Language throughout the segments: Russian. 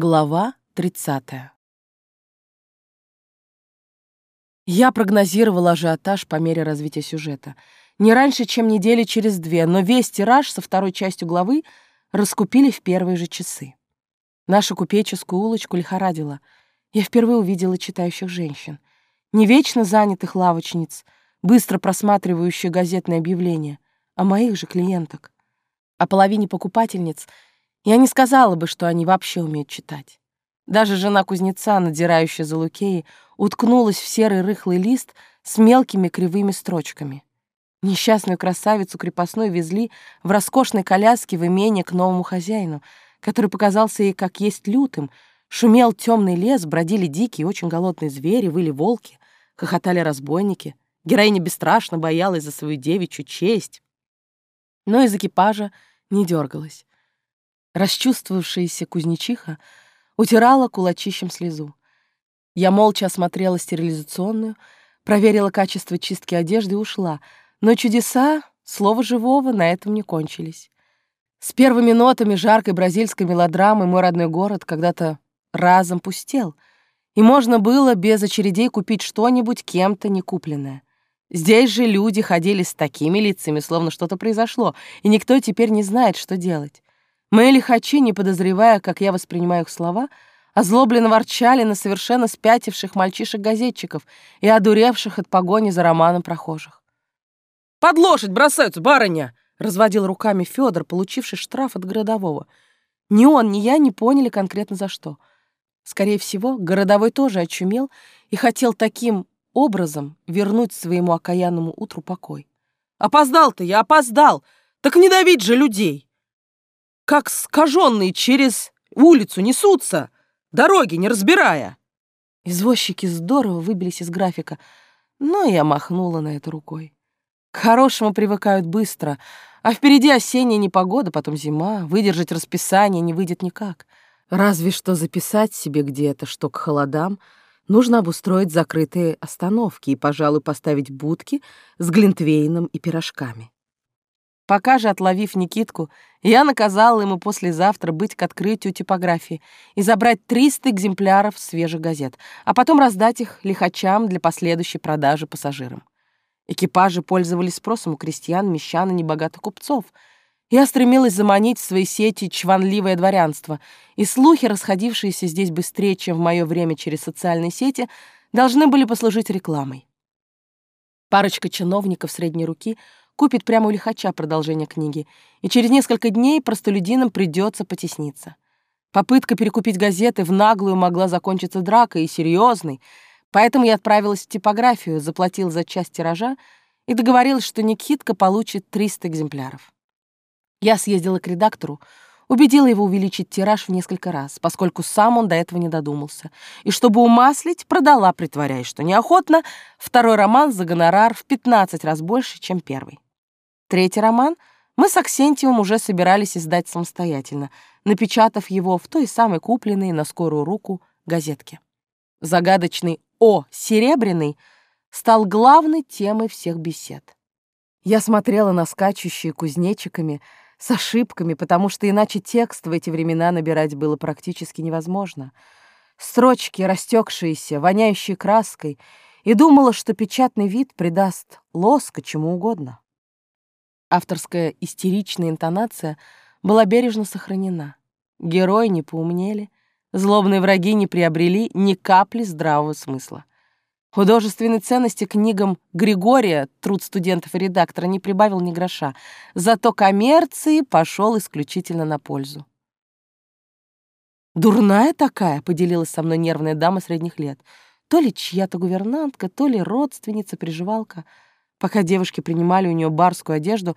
Глава 30. Я прогнозировала ажиотаж по мере развития сюжета. Не раньше, чем недели через две, но весь тираж со второй частью главы раскупили в первые же часы. Нашу купеческую улочку лихорадила. Я впервые увидела читающих женщин. Не вечно занятых лавочниц, быстро просматривающих газетные объявления, а моих же клиенток. О половине покупательниц — я не сказала бы, что они вообще умеют читать. Даже жена кузнеца, надзирающая за Лукеей, уткнулась в серый рыхлый лист с мелкими кривыми строчками. Несчастную красавицу крепостной везли в роскошной коляске в имение к новому хозяину, который показался ей как есть лютым. Шумел темный лес, бродили дикие, очень голодные звери, выли волки, хохотали разбойники. Героиня бесстрашно боялась за свою девичью честь. Но из экипажа не дергалась. Расчувствовавшаяся кузнечиха утирала кулачищем слезу. Я молча осмотрела стерилизационную, проверила качество чистки одежды и ушла. Но чудеса, слово живого, на этом не кончились. С первыми нотами жаркой бразильской мелодрамы мой родной город когда-то разом пустел, и можно было без очередей купить что-нибудь кем-то не купленное. Здесь же люди ходили с такими лицами, словно что-то произошло, и никто теперь не знает, что делать. Мои лихачи, не подозревая, как я воспринимаю их слова, озлобленно ворчали на совершенно спятивших мальчишек-газетчиков и одуревших от погони за романом прохожих. «Под лошадь бросаются, барыня!» — разводил руками Федор, получивший штраф от городового. Ни он, ни я не поняли конкретно за что. Скорее всего, городовой тоже очумел и хотел таким образом вернуть своему окаянному утру покой. «Опоздал-то я, опоздал! Так не давить же людей!» Как скаженные через улицу несутся, дороги не разбирая. Извозчики здорово выбились из графика, но я махнула на это рукой. К хорошему привыкают быстро, а впереди осенняя непогода, потом зима, выдержать расписание не выйдет никак. Разве что записать себе где-то, что к холодам нужно обустроить закрытые остановки и, пожалуй, поставить будки с глинтвейном и пирожками. Пока же, отловив Никитку, я наказала ему послезавтра быть к открытию типографии и забрать 300 экземпляров свежих газет, а потом раздать их лихачам для последующей продажи пассажирам. Экипажи пользовались спросом у крестьян, мещан и небогатых купцов. Я стремилась заманить в свои сети чванливое дворянство, и слухи, расходившиеся здесь быстрее, чем в мое время через социальные сети, должны были послужить рекламой. Парочка чиновников средней руки — купит прямо у лихача продолжение книги, и через несколько дней простолюдинам придется потесниться. Попытка перекупить газеты в наглую могла закончиться дракой, и серьезной, поэтому я отправилась в типографию, заплатил за часть тиража и договорилась, что Никитка получит 300 экземпляров. Я съездила к редактору, убедила его увеличить тираж в несколько раз, поскольку сам он до этого не додумался, и чтобы умаслить, продала, притворяясь, что неохотно, второй роман за гонорар в 15 раз больше, чем первый. Третий роман мы с Аксентьевым уже собирались издать самостоятельно, напечатав его в той самой купленной на скорую руку газетке. Загадочный «О, Серебряный» стал главной темой всех бесед. Я смотрела на скачущие кузнечиками с ошибками, потому что иначе текст в эти времена набирать было практически невозможно. Строчки, растекшиеся, воняющие краской, и думала, что печатный вид придаст лоска чему угодно. Авторская истеричная интонация была бережно сохранена. Герои не поумнели, злобные враги не приобрели ни капли здравого смысла. Художественной ценности книгам Григория труд студентов и редактора не прибавил ни гроша, зато коммерции пошел исключительно на пользу. «Дурная такая», — поделилась со мной нервная дама средних лет. То ли чья-то гувернантка, то ли родственница, приживалка — Пока девушки принимали у нее барскую одежду,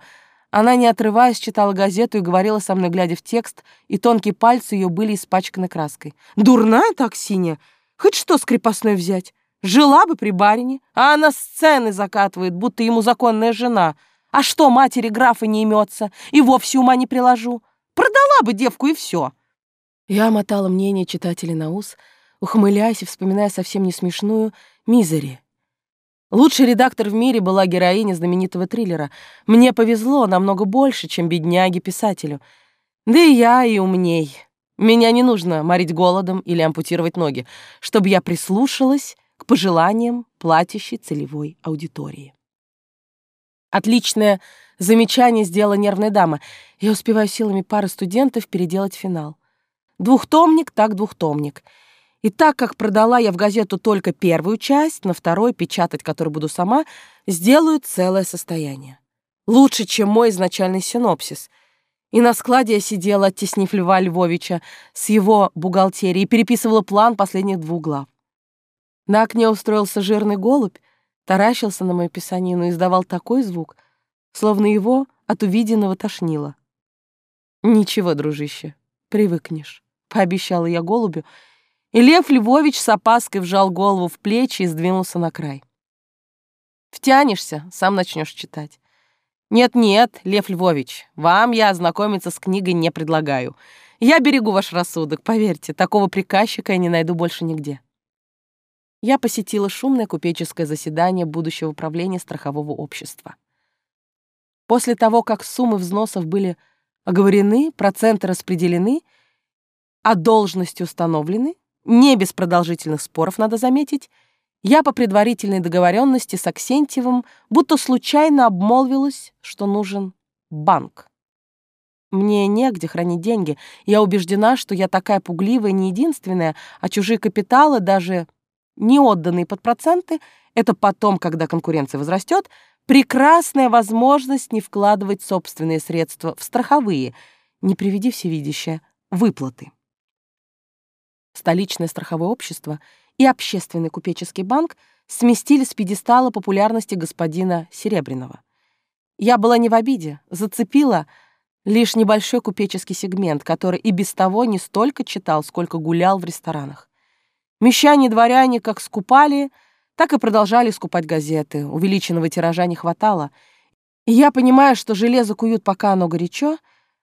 она, не отрываясь, читала газету и говорила со мной, глядя в текст, и тонкие пальцы ее были испачканы краской. «Дурная так, Синя? Хоть что с крепостной взять? Жила бы при барине, а она сцены закатывает, будто ему законная жена. А что, матери графа не имется, и вовсе ума не приложу. Продала бы девку, и все». Я мотала мнение читателей на ус, ухмыляясь и вспоминая совсем не смешную «Мизери», Лучший редактор в мире была героиня знаменитого триллера. Мне повезло намного больше, чем бедняге-писателю. Да и я и умней. Меня не нужно морить голодом или ампутировать ноги, чтобы я прислушалась к пожеланиям платящей целевой аудитории. Отличное замечание сделала нервная дама. Я успеваю силами пары студентов переделать финал. Двухтомник так двухтомник. И так как продала я в газету только первую часть, на второй, печатать которую буду сама, сделаю целое состояние. Лучше, чем мой изначальный синопсис. И на складе я сидела, оттеснив Льва Львовича с его бухгалтерии, и переписывала план последних двух глав. На окне устроился жирный голубь, таращился на мою писанину и издавал такой звук, словно его от увиденного тошнило. «Ничего, дружище, привыкнешь», — пообещала я голубю, и Лев Львович с опаской вжал голову в плечи и сдвинулся на край. «Втянешься, сам начнешь читать. «Нет-нет, Лев Львович, вам я ознакомиться с книгой не предлагаю. Я берегу ваш рассудок, поверьте, такого приказчика я не найду больше нигде». Я посетила шумное купеческое заседание будущего управления страхового общества. После того, как суммы взносов были оговорены, проценты распределены, а должности установлены, не без продолжительных споров, надо заметить, я по предварительной договоренности с Аксентьевым будто случайно обмолвилась, что нужен банк. Мне негде хранить деньги. Я убеждена, что я такая пугливая не единственная, а чужие капиталы, даже не отданные под проценты, это потом, когда конкуренция возрастет, прекрасная возможность не вкладывать собственные средства в страховые, не приведи всевидящее, выплаты. Столичное страховое общество — и общественный купеческий банк сместили с пьедестала популярности господина Серебряного. Я была не в обиде, зацепила лишь небольшой купеческий сегмент, который и без того не столько читал, сколько гулял в ресторанах. Мещане-дворяне как скупали, так и продолжали скупать газеты, увеличенного тиража не хватало. И я, понимая, что железо куют, пока оно горячо,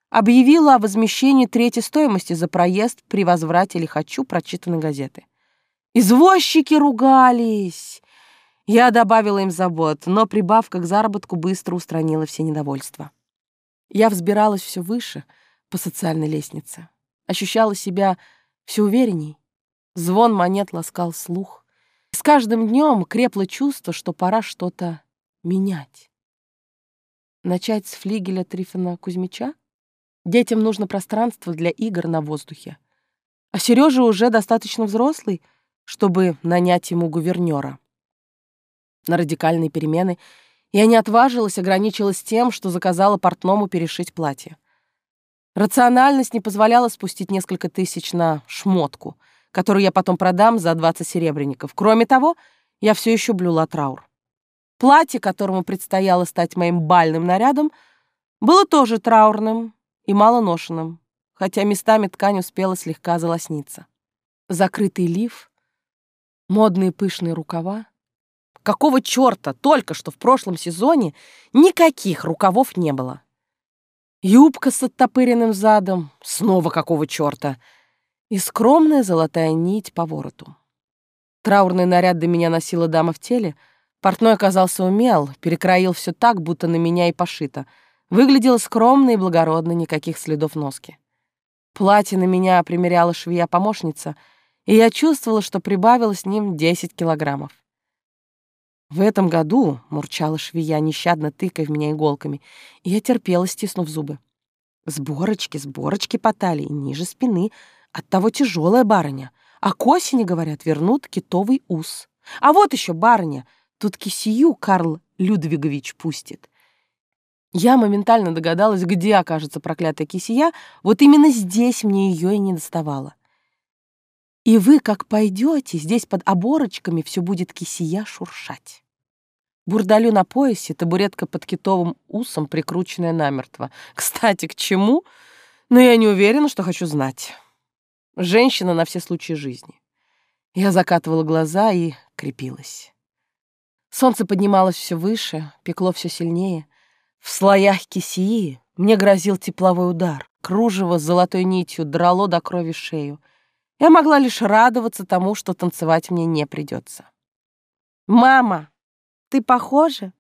объявила о возмещении третьей стоимости за проезд при возврате лихачу прочитанной газеты. Извозчики ругались. Я добавила им забот, но прибавка к заработку быстро устранила все недовольства. Я взбиралась все выше по социальной лестнице. Ощущала себя все уверенней. Звон монет ласкал слух. с каждым днем крепло чувство, что пора что-то менять. Начать с флигеля Трифона Кузьмича? Детям нужно пространство для игр на воздухе. А Сережа уже достаточно взрослый — чтобы нанять ему гувернера. На радикальные перемены я не отважилась, ограничилась тем, что заказала портному перешить платье. Рациональность не позволяла спустить несколько тысяч на шмотку, которую я потом продам за 20 серебряников. Кроме того, я все еще блюла траур. Платье, которому предстояло стать моим бальным нарядом, было тоже траурным и малоношенным, хотя местами ткань успела слегка залосниться. Закрытый лиф модные пышные рукава. Какого черта только что в прошлом сезоне никаких рукавов не было? Юбка с оттопыренным задом, снова какого черта? И скромная золотая нить по вороту. Траурный наряд до меня носила дама в теле. Портной оказался умел, перекроил все так, будто на меня и пошито. Выглядело скромно и благородно, никаких следов носки. Платье на меня примеряла швея-помощница — и я чувствовала, что прибавила с ним 10 килограммов. В этом году, — мурчала швея, нещадно тыкая в меня иголками, и я терпела, стиснув зубы. Сборочки, сборочки по талии, ниже спины, оттого тяжелая барыня. А к осени, говорят, вернут китовый ус. А вот еще барыня, тут кисию Карл Людвигович пустит. Я моментально догадалась, где окажется проклятая кисия, вот именно здесь мне ее и не доставало. И вы, как пойдете, здесь под оборочками все будет кисия шуршать. Бурдалю на поясе, табуретка под китовым усом, прикрученная намертво. Кстати, к чему? Но я не уверена, что хочу знать. Женщина на все случаи жизни. Я закатывала глаза и крепилась. Солнце поднималось все выше, пекло все сильнее. В слоях кисии мне грозил тепловой удар. Кружево с золотой нитью драло до крови шею. Я могла лишь радоваться тому, что танцевать мне не придется. «Мама, ты похожа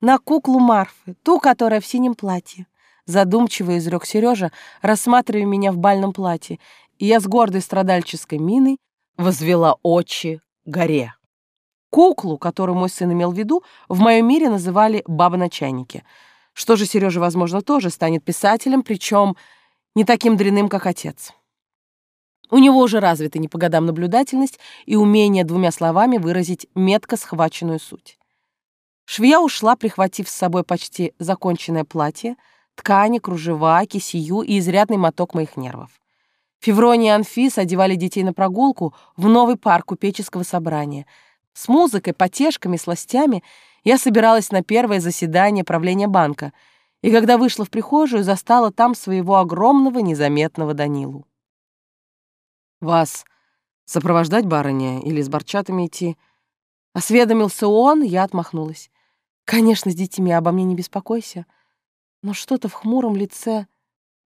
на куклу Марфы, ту, которая в синем платье», задумчиво изрек Сережа, рассматривая меня в бальном платье. и я с гордой страдальческой миной возвела очи горе. Куклу, которую мой сын имел в виду, в моем мире называли «баба на чайнике». Что же Сережа, возможно, тоже станет писателем, причем не таким дряным, как отец. У него уже развита не по годам наблюдательность и умение двумя словами выразить метко схваченную суть. Швея ушла, прихватив с собой почти законченное платье, ткани, кружева, кисию и изрядный моток моих нервов. Феврония и Анфис одевали детей на прогулку в новый парк купеческого собрания. С музыкой, потешками, сластями я собиралась на первое заседание правления банка, и когда вышла в прихожую, застала там своего огромного незаметного Данилу. «Вас сопровождать, барыня, или с барчатами идти?» Осведомился он, я отмахнулась. «Конечно, с детьми обо мне не беспокойся, но что-то в хмуром лице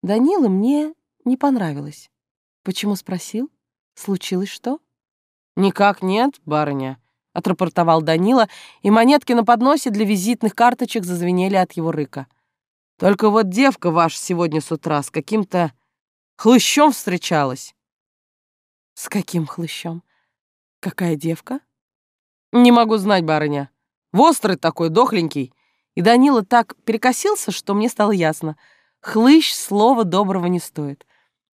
Данилы мне не понравилось. Почему спросил? Случилось что? Никак нет, барыня, отрапортовал Данила, и монетки на подносе для визитных карточек зазвенели от его рыка. Только вот девка ваша сегодня с утра с каким-то хлыщом встречалась. С каким хлыщом? Какая девка? Не могу знать, барыня. Вострый такой, дохленький. И Данила так перекосился, что мне стало ясно. Хлыщ слова доброго не стоит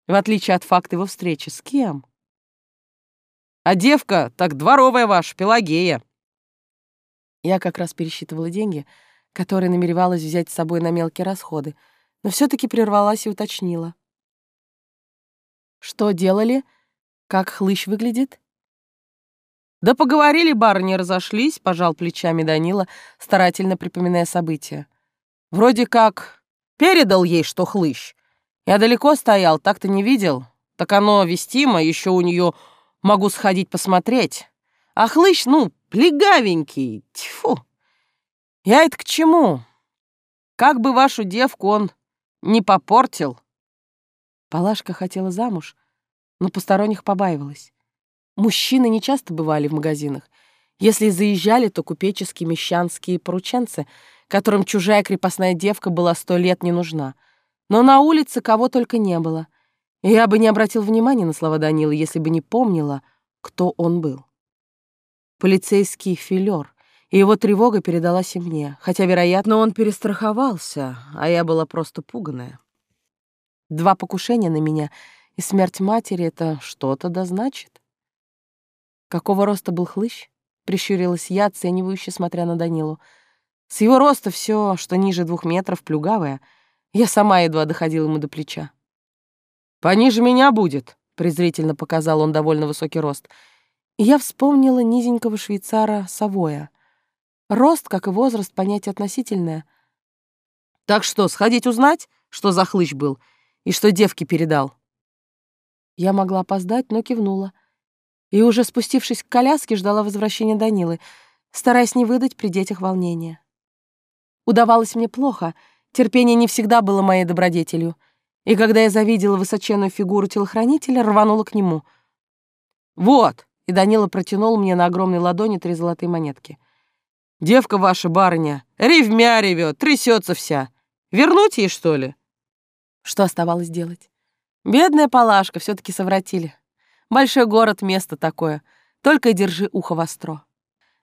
в отличие от факта его встречи. С кем? А девка так дворовая ваша, Пелагея. Я как раз пересчитывала деньги, которые намеревалась взять с собой на мелкие расходы, но все таки прервалась и уточнила. Что делали? Как хлыщ выглядит? Да поговорили, барыни разошлись, пожал плечами Данила, старательно припоминая события. Вроде как передал ей, что хлыщ, я далеко стоял, так-то не видел. Так оно вестимо, еще у нее могу сходить посмотреть. А хлыщ, ну, плегавенький, тьфу. Я это к чему? Как бы вашу девку он не попортил. Палашка хотела замуж, но посторонних побаивалась. Мужчины не часто бывали в магазинах. Если заезжали, то купеческие мещанские порученцы, которым чужая крепостная девка была сто лет не нужна — но на улице кого только не было. Я бы не обратил внимания на слова Данила, если бы не помнила, кто он был. Полицейский филер, и его тревога передалась и мне, хотя, вероятно, он перестраховался, а я была просто пуганая. Два покушения на меня и смерть матери — это что-то да значит. Какого роста был хлыщ? Прищурилась я, оценивающе смотря на Данилу. С его роста все, что ниже двух метров, плюгавое — я сама едва доходила ему до плеча. «Пониже меня будет», — презрительно показал он довольно высокий рост. И я вспомнила низенького швейцара Савоя. Рост, как и возраст, понятие относительное. «Так что, сходить узнать, что за хлыщ был и что девке передал?» Я могла опоздать, но кивнула. И уже спустившись к коляске, ждала возвращения Данилы, стараясь не выдать при детях волнения. Удавалось мне плохо — Терпение не всегда было моей добродетелью, и когда я завидела высоченную фигуру телохранителя, рванула к нему. «Вот!» — и Данила протянул мне на огромной ладони три золотые монетки. «Девка ваша, барыня, ревмя ревет, трясется вся. Вернуть ей, что ли?» Что оставалось делать? Бедная Палашка, все таки совратили. Большой город, место такое. Только держи ухо востро.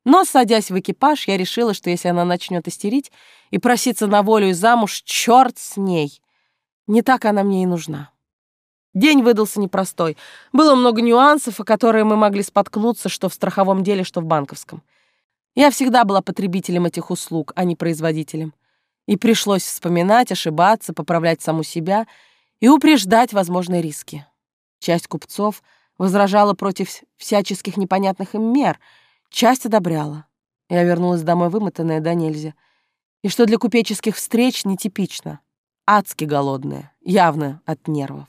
Но, садясь в экипаж, я решила, что если она начнет истерить и проситься на волю и замуж, черт с ней. Не так она мне и нужна. День выдался непростой. Было много нюансов, о которые мы могли споткнуться, что в страховом деле, что в банковском. Я всегда была потребителем этих услуг, а не производителем. И пришлось вспоминать, ошибаться, поправлять саму себя и упреждать возможные риски. Часть купцов возражала против всяческих непонятных им мер — Часть одобряла. Я вернулась домой вымотанная до нельзя. И что для купеческих встреч нетипично. Адски голодная, явно от нервов.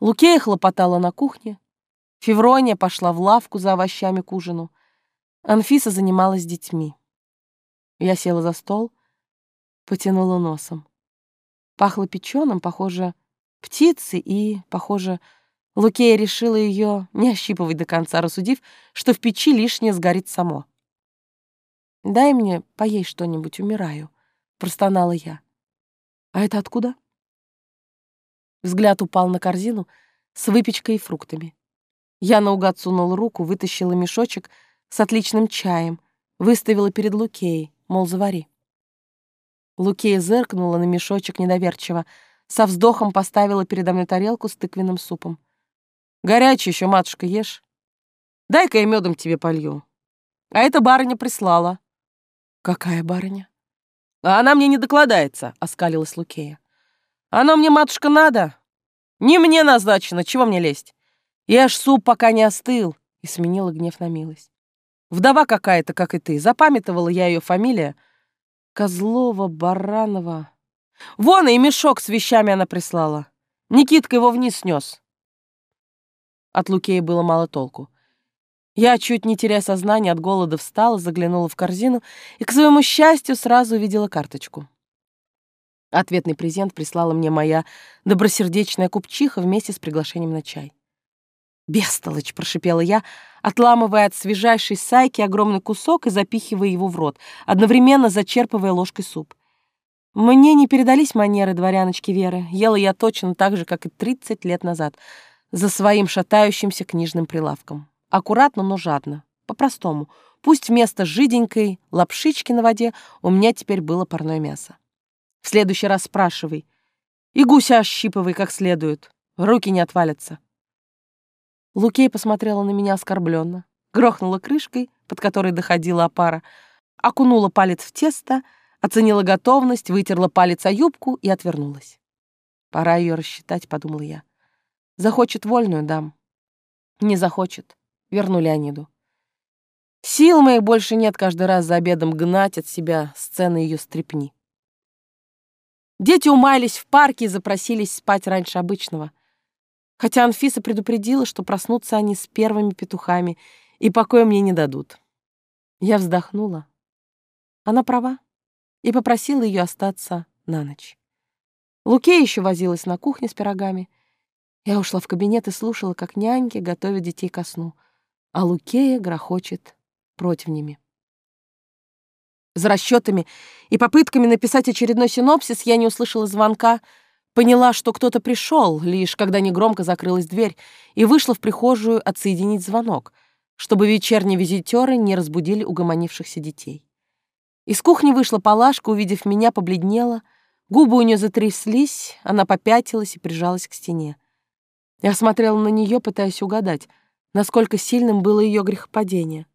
Лукея хлопотала на кухне. Феврония пошла в лавку за овощами к ужину. Анфиса занималась детьми. Я села за стол, потянула носом. Пахло печеным, похоже, птицей и, похоже, Лукея решила ее не ощипывать до конца, рассудив, что в печи лишнее сгорит само. «Дай мне поесть что-нибудь, умираю», — простонала я. «А это откуда?» Взгляд упал на корзину с выпечкой и фруктами. Я наугад сунула руку, вытащила мешочек с отличным чаем, выставила перед Лукеей, мол, завари. Лукея зыркнула на мешочек недоверчиво, со вздохом поставила передо мной тарелку с тыквенным супом. «Горячий еще, матушка, ешь. Дай-ка я медом тебе полью. А эта барыня прислала». «Какая барыня?» «А она мне не докладается», — оскалилась Лукея. «Оно мне, матушка, надо. Не мне назначено, чего мне лезть? Ешь суп, пока не остыл», — и сменила гнев на милость. «Вдова какая-то, как и ты. Запамятовала я ее фамилия. Козлова, Баранова. Вон и мешок с вещами она прислала. Никитка его вниз снес». От Лукея было мало толку. Я, чуть не теряя сознание от голода, встала, заглянула в корзину и, к своему счастью, сразу увидела карточку. Ответный презент прислала мне моя добросердечная купчиха вместе с приглашением на чай. «Бестолочь!» — прошипела я, отламывая от свежайшей сайки огромный кусок и запихивая его в рот, одновременно зачерпывая ложкой суп. Мне не передались манеры дворяночки Веры. Ела я точно так же, как и 30 лет назад, за своим шатающимся книжным прилавком. Аккуратно, но жадно. По-простому. Пусть вместо жиденькой лапшички на воде у меня теперь было парное мясо. В следующий раз спрашивай. И гуся ощипывай как следует. Руки не отвалятся. Лукей посмотрела на меня оскорбленно, грохнула крышкой, под которой доходила опара, окунула палец в тесто, оценила готовность, вытерла палец о юбку и отвернулась. Пора ее рассчитать, подумала я. Захочет вольную дам. Не захочет верну Леониду. Сил моих больше нет каждый раз за обедом гнать от себя сцены ее стрепни. Дети умаялись в парке и запросились спать раньше обычного. Хотя Анфиса предупредила, что проснутся они с первыми петухами и покоя мне не дадут. Я вздохнула. Она права. И попросила ее остаться на ночь. Луке еще возилась на кухне с пирогами. Я ушла в кабинет и слушала, как няньки готовят детей ко сну — а Лукея грохочет противнями. За расчетами и попытками написать очередной синопсис я не услышала звонка, поняла, что кто-то пришел, лишь когда негромко закрылась дверь, и вышла в прихожую отсоединить звонок, чтобы вечерние визитеры не разбудили угомонившихся детей. Из кухни вышла Палашка, увидев меня, побледнела, губы у нее затряслись, она попятилась и прижалась к стене. Я смотрела на нее, пытаясь угадать, насколько сильным было ее грехопадение.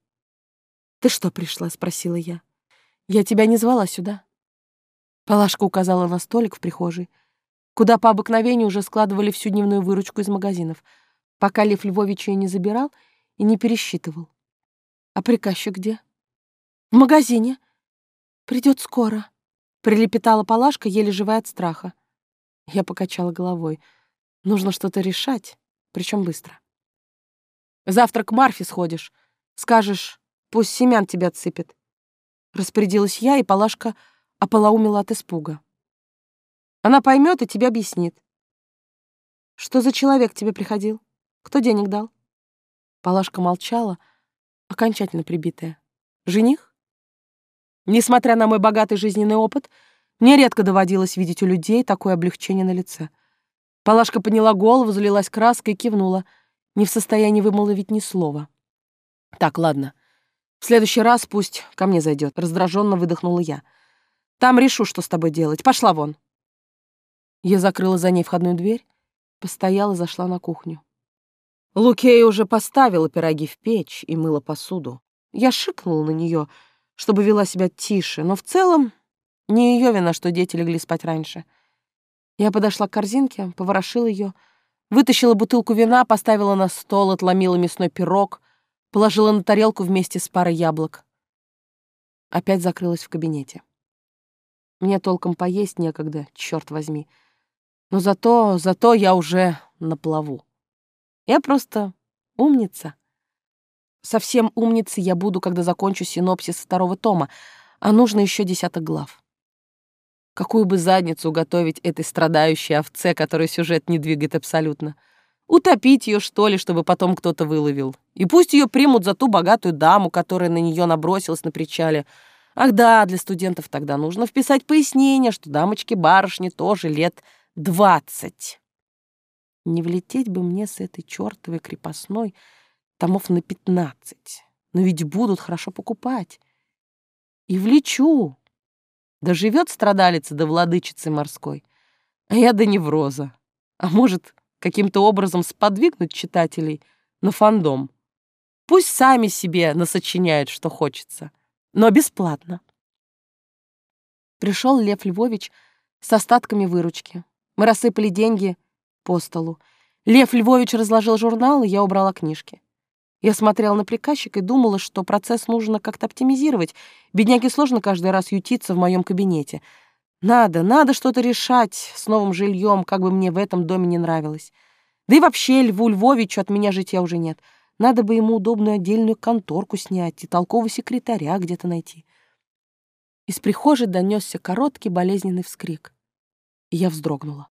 «Ты что пришла?» — спросила я. «Я тебя не звала сюда». Палашка указала на столик в прихожей, куда по обыкновению уже складывали всю дневную выручку из магазинов, пока Лев Львович ее не забирал и не пересчитывал. «А приказчик где?» «В магазине. Придет скоро», — прилепетала Палашка, еле живая от страха. Я покачала головой. «Нужно что-то решать, причем быстро». Завтра к Марфе сходишь. Скажешь, пусть семян тебя отсыпет. Распорядилась я, и Палашка ополоумила от испуга. Она поймет и тебе объяснит. Что за человек тебе приходил? Кто денег дал? Палашка молчала, окончательно прибитая. Жених? Несмотря на мой богатый жизненный опыт, мне редко доводилось видеть у людей такое облегчение на лице. Палашка подняла голову, залилась краской и кивнула — не в состоянии вымолвить ни слова. «Так, ладно. В следующий раз пусть ко мне зайдет. раздраженно выдохнула я. «Там решу, что с тобой делать. Пошла вон». Я закрыла за ней входную дверь, постояла, зашла на кухню. Лукея уже поставила пироги в печь и мыла посуду. Я шикнула на нее, чтобы вела себя тише, но в целом не ее вина, что дети легли спать раньше. Я подошла к корзинке, поворошила ее, Вытащила бутылку вина, поставила на стол, отломила мясной пирог, положила на тарелку вместе с парой яблок. Опять закрылась в кабинете. Мне толком поесть некогда, черт возьми. Но зато, зато я уже на плаву. Я просто умница. Совсем умницей я буду, когда закончу синопсис второго тома, а нужно еще десяток глав. Какую бы задницу уготовить этой страдающей овце, которой сюжет не двигает абсолютно? Утопить ее, что ли, чтобы потом кто-то выловил? И пусть ее примут за ту богатую даму, которая на нее набросилась на причале. Ах да, для студентов тогда нужно вписать пояснение, что дамочке-барышне тоже лет двадцать. Не влететь бы мне с этой чертовой крепостной томов на пятнадцать. Но ведь будут хорошо покупать. И влечу. Да живет страдалица до владычицы морской, а я до невроза. А может, каким-то образом сподвигнуть читателей на фандом. Пусть сами себе насочиняют, что хочется, но бесплатно. Пришел Лев Львович с остатками выручки. Мы рассыпали деньги по столу. Лев Львович разложил журнал, и я убрала книжки. Я смотрела на приказчика и думала, что процесс нужно как-то оптимизировать. Бедняге сложно каждый раз ютиться в моем кабинете. Надо, надо что-то решать с новым жильем, как бы мне в этом доме не нравилось. Да и вообще Льву Львовичу от меня житья уже нет. Надо бы ему удобную отдельную конторку снять и толкового секретаря где-то найти. Из прихожей донесся короткий болезненный вскрик, и я вздрогнула.